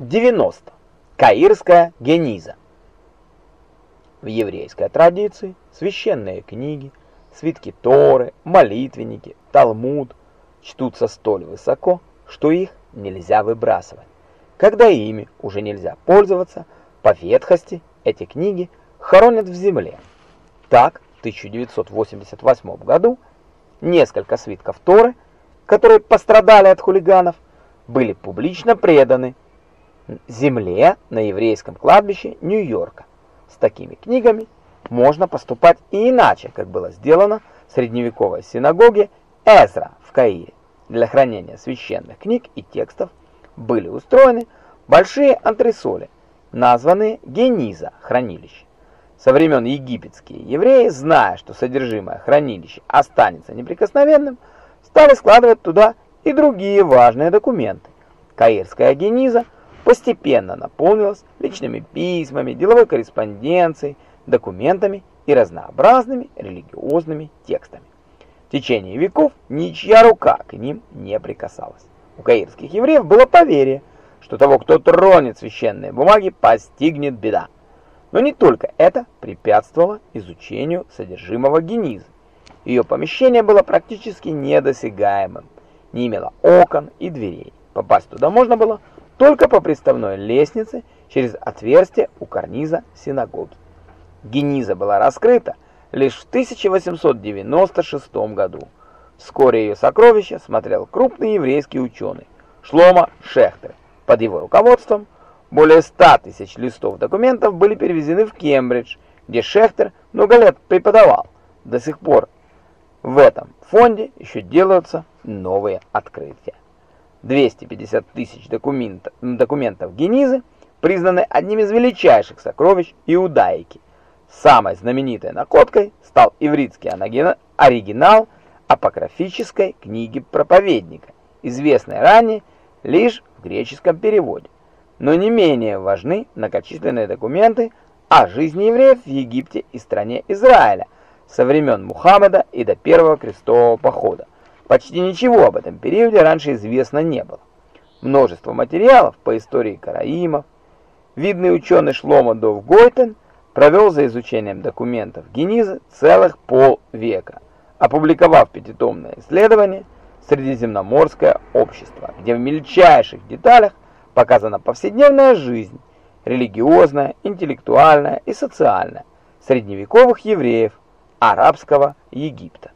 90. Каирская гениза. В еврейской традиции священные книги, свитки Торы, молитвенники, Талмуд чтутся столь высоко, что их нельзя выбрасывать. Когда ими уже нельзя пользоваться, по ветхости эти книги хоронят в земле. Так, в 1988 году несколько свитков Торы, которые пострадали от хулиганов, были публично преданы земле на еврейском кладбище Нью-Йорка. С такими книгами можно поступать и иначе, как было сделано в средневековой синагоге Эзра в Каире. Для хранения священных книг и текстов были устроены большие антресоли, названные Гениза хранилища. Со времен египетские евреи, зная, что содержимое хранилища останется неприкосновенным, стали складывать туда и другие важные документы. Каирская Гениза – постепенно наполнилась личными письмами, деловой корреспонденцией, документами и разнообразными религиозными текстами. В течение веков ничья рука к ним не прикасалась. У каирских евреев было поверье, что того, кто тронет священные бумаги, постигнет беда. Но не только это препятствовало изучению содержимого генизы. Ее помещение было практически недосягаемым, не имело окон и дверей. Попасть туда можно было только по приставной лестнице через отверстие у карниза синагоги. Гениза была раскрыта лишь в 1896 году. Вскоре ее сокровища смотрел крупный еврейский ученый Шлома Шехтер. Под его руководством более 100 тысяч листов документов были перевезены в Кембридж, где Шехтер много лет преподавал. До сих пор в этом фонде еще делаются новые открытия. 250 тысяч документов, документов Генизы признаны одним из величайших сокровищ иудаики. Самой знаменитой находкой стал ивритский оригинал апокрифической книги проповедника, известной ранее лишь в греческом переводе. Но не менее важны многочисленные документы о жизни евреев в Египте и стране Израиля со времен Мухаммеда и до первого крестового похода. Почти ничего об этом периоде раньше известно не было. Множество материалов по истории караимов. Видный ученый Шломо Довгойтен провел за изучением документов Генизы целых полвека, опубликовав пятитомное исследование «Средиземноморское общество», где в мельчайших деталях показана повседневная жизнь, религиозная, интеллектуальная и социальная средневековых евреев арабского Египта.